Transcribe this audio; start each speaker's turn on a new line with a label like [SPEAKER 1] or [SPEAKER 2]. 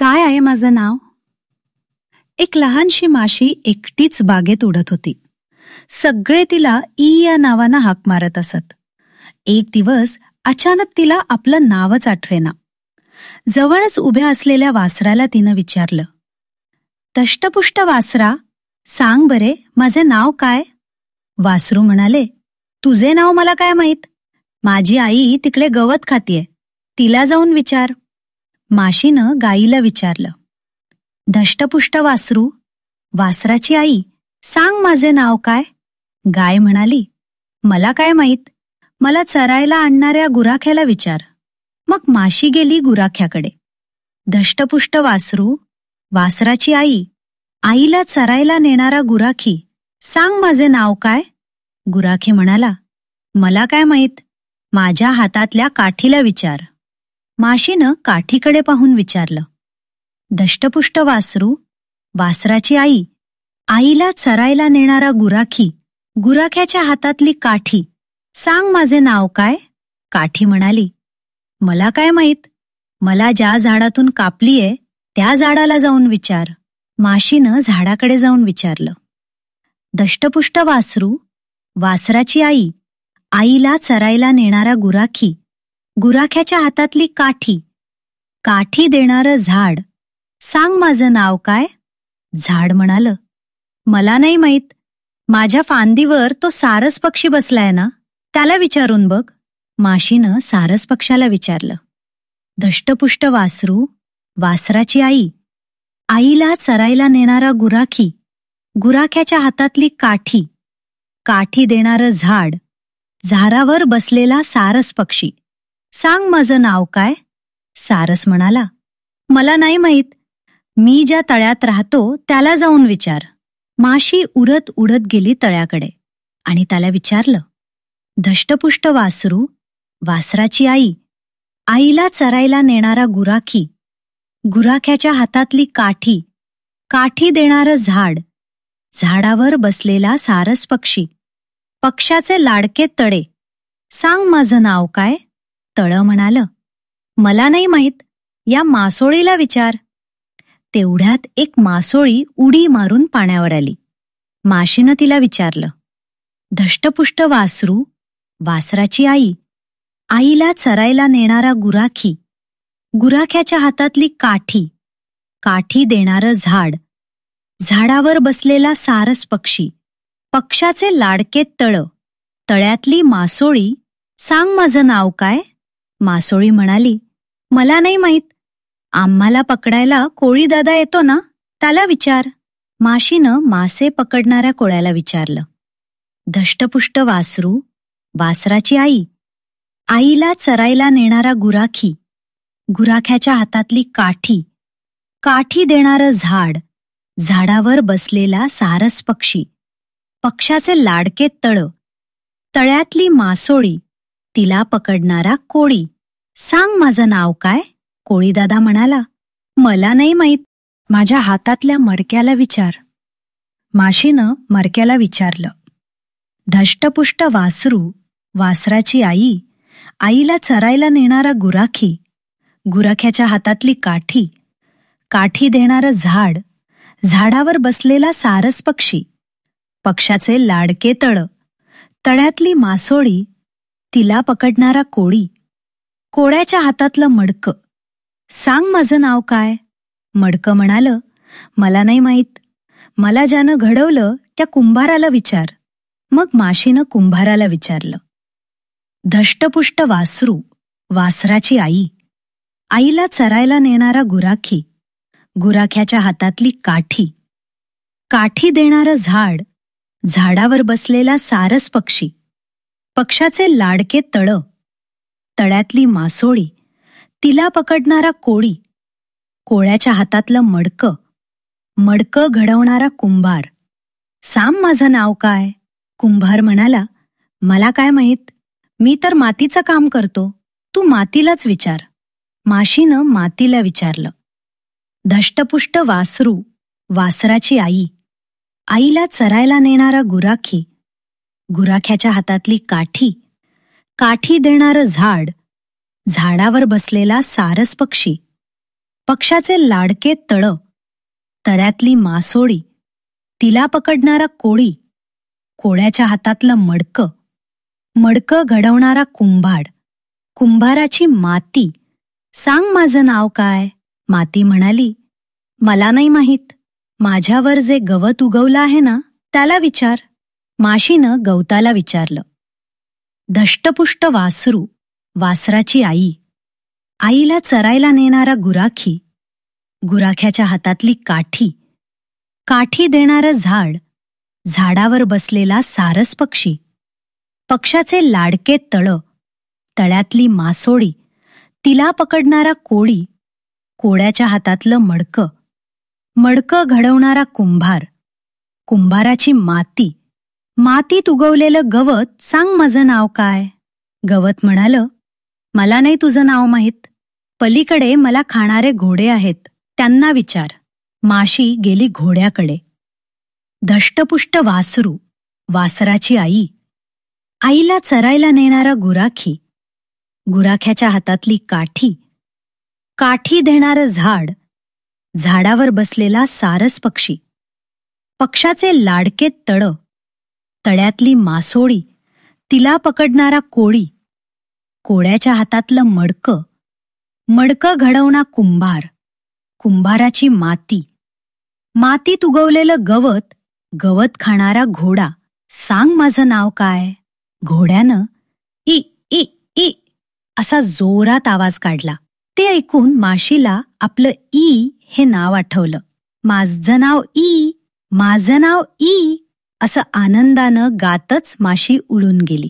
[SPEAKER 1] काय आहे माझं नाव? एक लहानशी माशी एकटीच बागेत उडत होती. सगळे तिला ई या नावानं हाक मारत असत. एक दिवस अचानक तिला आपलं नावच आठवेना. जवळच उभ्या असलेल्या वासराला तिनं विचारलं दष्टपुष्ट वासरा सांग बरे माझे नाव काय? वासरू म्हणाले तुझे नाव मला काय माहीत? माझी आई तिकडे गवत खातीये. तिला जाऊन विचार. माशीनं गाईला विचारलं धष्टपुष्ट वासरू वासराची आई सांग माझे नाव काय? गाय म्हणाली मला काय माहीत? मला चरायला आणणाऱ्या गुराख्याला विचार. मग माशी गेली गुराख्याकडे. धष्टपुष्ट वासरू वासराची आई आईला चरायला नेणारा गुराखी सांग माझे नाव काय? गुराखी म्हणाला मला काय माहीत? माझ्या हातातल्या काठीला विचार. माशीनं काठीकडे पाहून विचारलं दष्टपुष्ट वासरू वासराची आई आईला चरायला नेणारा गुराखी गुराख्याच्या हातातली काठी सांग माझे नाव काय? काठी म्हणाली मला काय माहीत? मला ज्या झाडातून कापलीये त्या झाडाला जाऊन विचार. माशीनं झाडाकडे जाऊन विचारलं दष्टपुष्ट वासरू वासराची आई आईला चरायला नेणारा गुराखी गुराख्याच्या हातातली काठी. काठी देणारं झाड. सांग माझं नाव काय? झाड म्हणालं. मला नाही माहीत. माझ्या फांदीवर तो सारस पक्षी बसलाय ना? त्याला विचारून बघ. माशीनं सारस पक्षाला विचारलं. धष्टपुष्ट वासरू वासराची आई. आईला चरायला नेणारा गुराखी. गुराख्याच्या हातातली काठी. काठी देणारं झाड. झारावर बसलेला सारस पक्षी. सांग माझं नाव काय? सारस म्हणाला. मला नाही माहीत. मी ज्या तळ्यात राहतो त्याला जाऊन विचार. माशी उडत उडत गेली तळ्याकडे आणि त्याला विचारलं. धष्टपुष्ट वासरू वासराची आई आईला चरायला नेणारा गुराखी गुराख्याच्या हातातली काठी काठी देणारं झाड झाडावर बसलेला सारस पक्षी पक्षाचे लाडके तळे सांग माझं नाव काय? तळं म्हणालं. मला नाही माहीत. या मासोळीला विचार. तेवढ्यात एक मासोळी उडी मारून पाण्यावर आली. माशीनं तिला विचारलं. धष्टपुष्ट वासरू वासराची आई आईला चरायला नेणारा गुराखी गुराख्याच्या हातातली काठी काठी देणारं झाड झाडावर बसलेला सारस पक्षी पक्षाचे लाडके तळ तळ्यातली मासोळी सांग माझं नाव काय? मासोळी म्हणाली मला नाही माहीत. आम्हाला पकडायला कोळी दादा येतो ना त्याला विचार. माशीनं मासे पकडणाऱ्या कोळ्याला विचारलं धष्टपुष्ट वासरू वासराची आई आईला चरायला नेणारा गुराखी गुराख्याच्या हातातली काठी काठी देणारं झाड झाडावर बसलेला सारस पक्षी पक्षाचे लाडके तळ तळ्यातली मासोळी तिला पकडणारा कोळी. सांग माझं नाव काय? कोळीदादा म्हणाला. मला नाही माहीत. माझ्या हातातल्या मडक्याला विचार. माशीनं मडक्याला विचारलं. धष्टपुष्ट वासरू वासराची आई आईला चरायला नेणारा गुराखी गुराख्याच्या हातातली काठी काठी देणारं झाड झाडावर बसलेला सारस पक्षी पक्षाचे लाडके तळ तळ्यातली मासोळी तिला पकडणारा कोळी. कोळ्याच्या हातातलं मडकं. सांग माझं नाव काय? मडकं म्हणालं मला नाही माहीत. मला ज्यानं घडवलं त्या कुंभाराला विचार. मग माशीनं कुंभाराला विचारलं धष्टपुष्ट वासरू वासराची आई. आईला चरायला नेणारा गुराखी. गुराख्याच्या हातातली काठी. काठी देणारं झाड. झाडावर बसलेला सारस पक्षी. पक्षाचे लाडके तळ तळ्यातली मासोळी तिला पकडणारा कोळी कोळ्याच्या हातातलं मडकं मडकं घडवणारा कुंभार. साम माझं नाव काय? कुंभार म्हणाला मला काय माहीत? मी तर मातीचं काम करतो. तू मातीलाच विचार. माशीनं मातीला विचारलं. धष्टपुष्ट वासरू वासराची आई. आईला चरायला नेणारा गुराखी गुराख्याच्या हातातली काठी. काठी देणारं झाड. झाडावर बसलेला सारस पक्षी. पक्षाचे लाडके तळ. तळ्यातली मासोळी. तिला पकडणारा कोळी. कोळ्याच्या हातातलं मडकं. मडकं घडवणारा कुंभाड कुंभाराची माती. सांग माझं नाव काय? माती म्हणाली. मला नाही माहीत. माझ्यावर जे गवत उगवलं आहे ना त्याला विचार. माशीनं गवताला विचारलं धष्टपुष्ट वासरू वासराची आई आईला चरायला नेणारा गुराखी गुराख्याच्या हातातली काठी काठी देणारं झाड झाडावर बसलेला सारस पक्षी पक्षाचे लाडके तळ तळ्यातली मासोळी तिला पकडणारा कोळी कोळ्याच्या हातातलं मडकं मडकं घडवणारा कुंभार कुंभाराची माती मातीत उगवलेलं गवत सांग माझं नाव काय? गवत म्हणालं मला नाही तुझं नाव माहीत. पलीकडे मला खाणारे घोडे आहेत त्यांना विचार. माशी गेली घोड्याकडे. धष्टपुष्ट वासरू वासराची आई. आईला चरायला नेणारा गुराखी. गुराख्याच्या हातातली काठी. काठी देणारं झाड. झाडावर बसलेला सारस पक्षी. पक्षाचे लाडके तळ तळ्यातली मासोळी तिला पकडणारा कोळी कोळ्याच्या हातातलं मडकं मडकं घडवणा कुंभार कुंभाराची माती. मातीत उगवलेलं गवत गवत खाणारा घोडा. सांग माझं नाव काय? घोड्यानं ई ई ई असा जोरात आवाज काढला. ते ऐकून माशीला आपलं ई हे नाव आठवलं. माझं नाव ई माझं नाव ई असं आनंदानं गातच माशी उडून गेली.